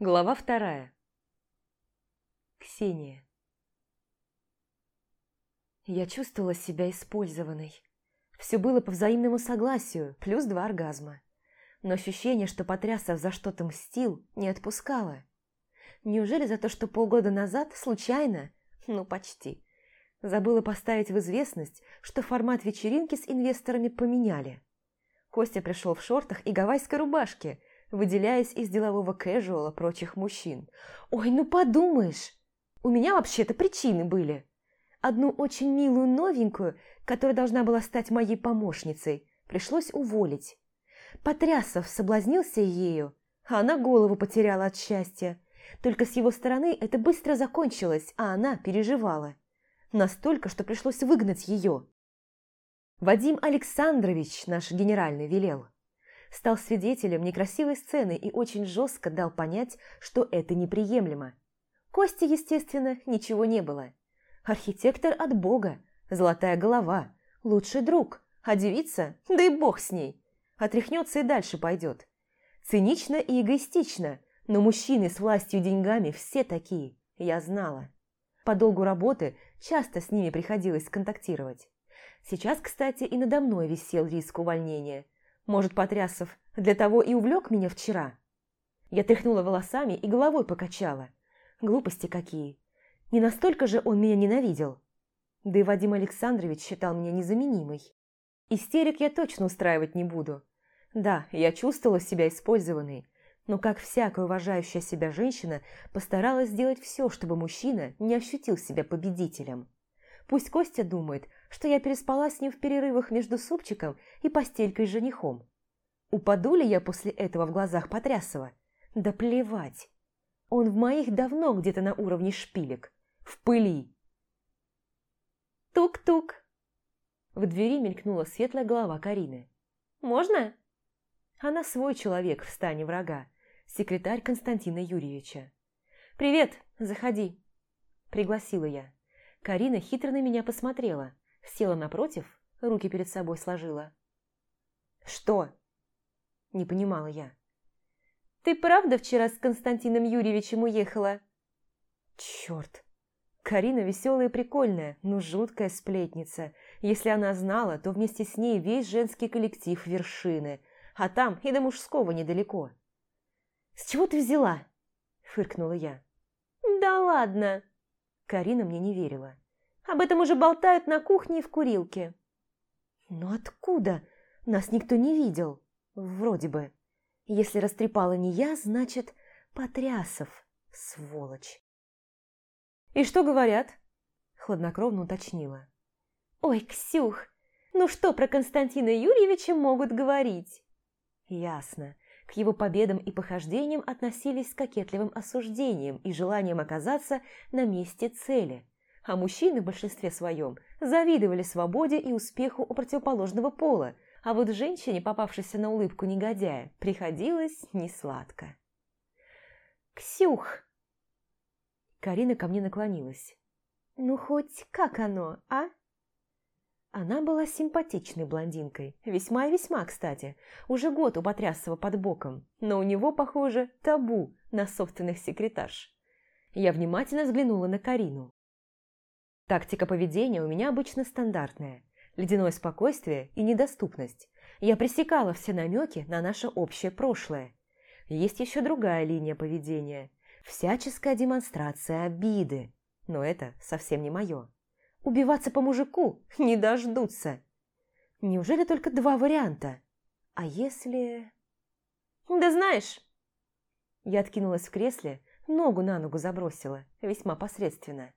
Глава вторая. Ксения. Я чувствовала себя использованной. Все было по взаимному согласию, плюс два оргазма. Но ощущение, что Потрясов за что-то мстил, не отпускало. Неужели за то, что полгода назад, случайно, ну почти, забыла поставить в известность, что формат вечеринки с инвесторами поменяли? Костя пришел в шортах и гавайской рубашке – выделяясь из делового кэжуала прочих мужчин. «Ой, ну подумаешь! У меня вообще-то причины были. Одну очень милую новенькую, которая должна была стать моей помощницей, пришлось уволить. Потрясов соблазнился ею, а она голову потеряла от счастья. Только с его стороны это быстро закончилось, а она переживала. Настолько, что пришлось выгнать ее. Вадим Александрович, наш генеральный, велел стал свидетелем некрасивой сцены и очень жестко дал понять, что это неприемлемо. Кости, естественно, ничего не было. Архитектор от Бога, золотая голова, лучший друг, а девица, да и бог с ней, отряхнется и дальше пойдет. Цинично и эгоистично, но мужчины с властью и деньгами все такие, я знала. По долгу работы часто с ними приходилось контактировать. Сейчас, кстати, и надо мной висел риск увольнения – может, Потрясов для того и увлек меня вчера? Я тряхнула волосами и головой покачала. Глупости какие. Не настолько же он меня ненавидел. Да и Вадим Александрович считал меня незаменимой. Истерик я точно устраивать не буду. Да, я чувствовала себя использованной, но как всякая уважающая себя женщина постаралась сделать все, чтобы мужчина не ощутил себя победителем. Пусть Костя думает, что я переспала с ним в перерывах между супчиком и постелькой с женихом. Упаду ли я после этого в глазах Потрясова? Да плевать. Он в моих давно где-то на уровне шпилек. В пыли. Тук-тук. В двери мелькнула светлая голова Карины. «Можно?» Она свой человек в стане врага, секретарь Константина Юрьевича. «Привет, заходи», – пригласила я. Карина хитро на меня посмотрела, села напротив, руки перед собой сложила. «Что?» – не понимала я. «Ты правда вчера с Константином Юрьевичем уехала?» «Черт! Карина веселая и прикольная, но жуткая сплетница. Если она знала, то вместе с ней весь женский коллектив вершины, а там и до мужского недалеко». «С чего ты взяла?» – фыркнула я. «Да ладно!» Карина мне не верила. Об этом уже болтают на кухне и в курилке. Но откуда? Нас никто не видел. Вроде бы. Если растрепала не я, значит, Потрясов, сволочь. «И что говорят?» – хладнокровно уточнила. «Ой, Ксюх, ну что про Константина Юрьевича могут говорить?» «Ясно. К его победам и похождениям относились с кокетливым осуждением и желанием оказаться на месте цели, а мужчины в большинстве своем завидовали свободе и успеху у противоположного пола, а вот женщине, попавшейся на улыбку негодяя, приходилось несладко. «Ксюх!» Карина ко мне наклонилась. «Ну хоть как оно, а?» Она была симпатичной блондинкой, весьма и весьма, кстати. Уже год у Потрясова под боком, но у него, похоже, табу на собственных секретарш. Я внимательно взглянула на Карину. Тактика поведения у меня обычно стандартная. Ледяное спокойствие и недоступность. Я пресекала все намеки на наше общее прошлое. Есть еще другая линия поведения. Всяческая демонстрация обиды. Но это совсем не мое. Убиваться по мужику не дождутся. Неужели только два варианта? А если... Да знаешь... Я откинулась в кресле, ногу на ногу забросила, весьма посредственно.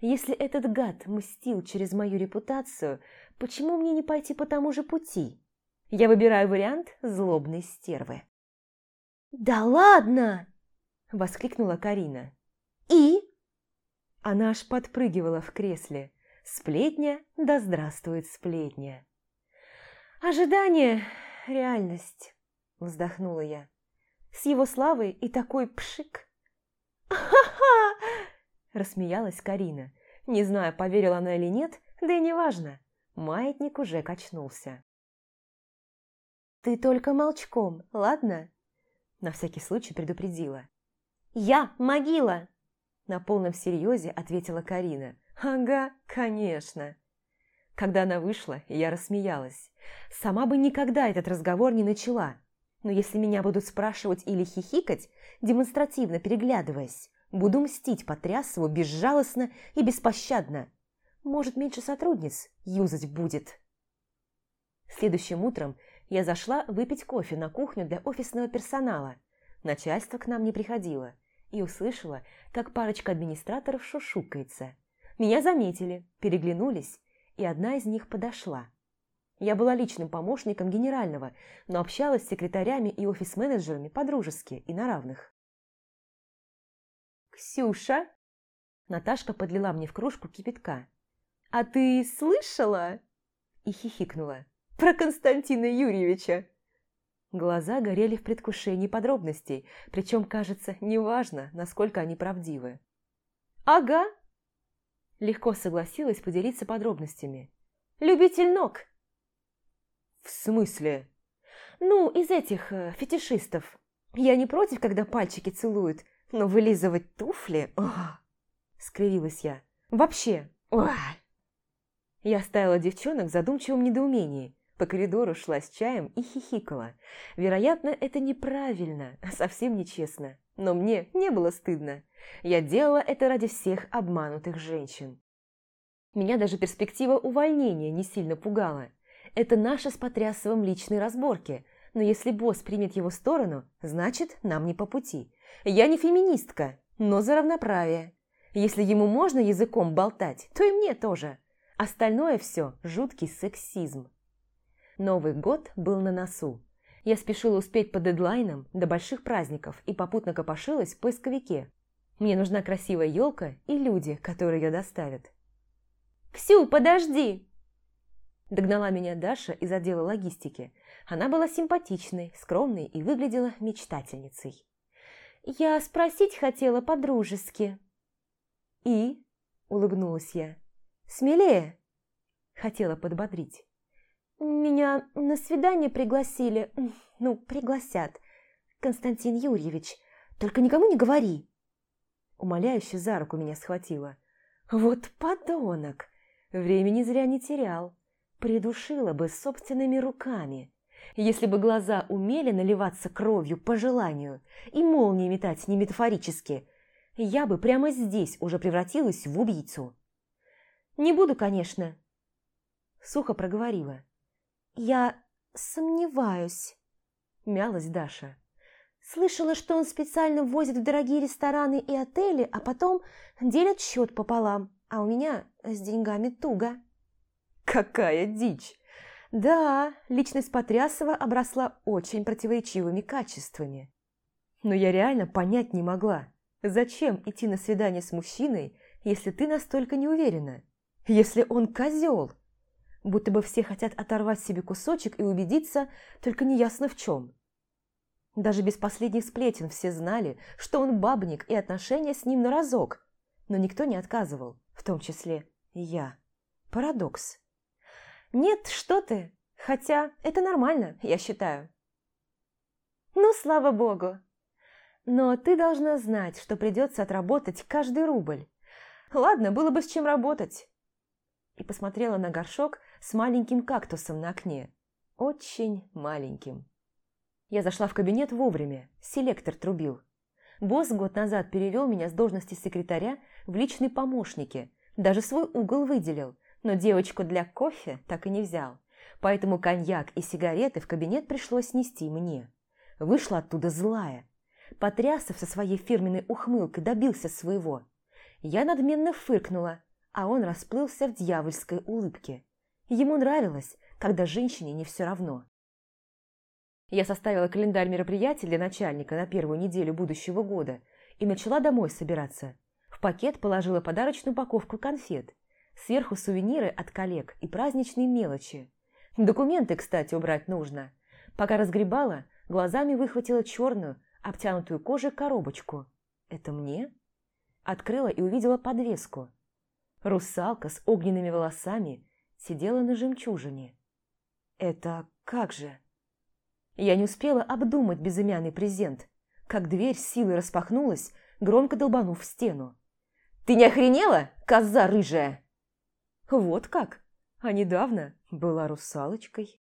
Если этот гад мстил через мою репутацию, почему мне не пойти по тому же пути? Я выбираю вариант злобной стервы. «Да ладно!» – воскликнула Карина. «И?» Она аж подпрыгивала в кресле. Сплетня, да здравствует сплетня. «Ожидание – реальность», – вздохнула я. «С его славой и такой пшик». «Ха-ха!» – рассмеялась Карина. Не знаю, поверила она или нет, да и неважно. Маятник уже качнулся. «Ты только молчком, ладно?» На всякий случай предупредила. «Я могила!» На полном серьезе ответила Карина. «Ага, конечно!» Когда она вышла, я рассмеялась. Сама бы никогда этот разговор не начала. Но если меня будут спрашивать или хихикать, демонстративно переглядываясь, буду мстить Потрясову безжалостно и беспощадно. Может, меньше сотрудниц юзать будет. Следующим утром я зашла выпить кофе на кухню для офисного персонала. Начальство к нам не приходило. И услышала, как парочка администраторов шушукается. Меня заметили, переглянулись, и одна из них подошла. Я была личным помощником генерального, но общалась с секретарями и офис-менеджерами по-дружески и на равных. «Ксюша!» Наташка подлила мне в кружку кипятка. «А ты слышала?» И хихикнула. «Про Константина Юрьевича!» Глаза горели в предвкушении подробностей, причем, кажется, неважно, насколько они правдивы. «Ага!» Легко согласилась поделиться подробностями. «Любитель ног!» «В смысле?» «Ну, из этих э, фетишистов. Я не против, когда пальчики целуют, но вылизывать туфли... Ох!» Скривилась я. «Вообще! Ох!» Я оставила девчонок в задумчивом недоумении. По коридору шла с чаем и хихикала. Вероятно, это неправильно, совсем нечестно. Но мне не было стыдно. Я делала это ради всех обманутых женщин. Меня даже перспектива увольнения не сильно пугала. Это наши с Потрясовым личные разборки, но если босс примет его сторону, значит, нам не по пути. Я не феминистка, но за равноправие. Если ему можно языком болтать, то и мне тоже. Остальное все – жуткий сексизм. Новый год был на носу. Я спешила успеть по дедлайнам до больших праздников и попутно копошилась в поисковике. Мне нужна красивая елка и люди, которые ее доставят. «Ксю, подожди!» Догнала меня Даша из отдела логистики. Она была симпатичной, скромной и выглядела мечтательницей. «Я спросить хотела по-дружески». «И?» – улыбнулась я. «Смелее!» – хотела подбодрить. «Меня на свидание пригласили. Ну, пригласят. Константин Юрьевич. Только никому не говори!» Умоляюще за руку меня схватила. «Вот подонок! Времени зря не терял придушила бы собственными руками. Если бы глаза умели наливаться кровью по желанию и молнии метать не метафорически, я бы прямо здесь уже превратилась в убийцу. «Не буду, конечно», — сухо проговорила. «Я сомневаюсь», — мялась Даша. «Слышала, что он специально возит в дорогие рестораны и отели, а потом делят счет пополам, а у меня с деньгами туго». Какая дичь! Да, личность Потрясова обросла очень противоречивыми качествами. Но я реально понять не могла, зачем идти на свидание с мужчиной, если ты настолько не уверена? Если он козел? Будто бы все хотят оторвать себе кусочек и убедиться, только неясно в чем. Даже без последних сплетен все знали, что он бабник и отношения с ним на разок, но никто не отказывал, в том числе и я. Парадокс. «Нет, что ты! Хотя это нормально, я считаю». «Ну, слава богу! Но ты должна знать, что придется отработать каждый рубль. Ладно, было бы с чем работать». И посмотрела на горшок с маленьким кактусом на окне. Очень маленьким. Я зашла в кабинет вовремя, селектор трубил. Босс год назад перевел меня с должности секретаря в личные помощники, даже свой угол выделил – но девочку для кофе так и не взял. Поэтому коньяк и сигареты в кабинет пришлось нести мне. Вышла оттуда злая. Потрясов со своей фирменной ухмылкой добился своего. Я надменно фыркнула, а он расплылся в дьявольской улыбке. Ему нравилось, когда женщине не все равно. Я составила календарь мероприятий для начальника на первую неделю будущего года и начала домой собираться. В пакет положила подарочную упаковку конфет Сверху сувениры от коллег и праздничные мелочи. Документы, кстати, убрать нужно. Пока разгребала, глазами выхватила черную, обтянутую кожей коробочку. «Это мне?» Открыла и увидела подвеску. Русалка с огненными волосами сидела на жемчужине. «Это как же?» Я не успела обдумать безымянный презент, как дверь силой распахнулась, громко долбанув в стену. «Ты не охренела, коза рыжая?» Вот как? А недавно была русалочкой.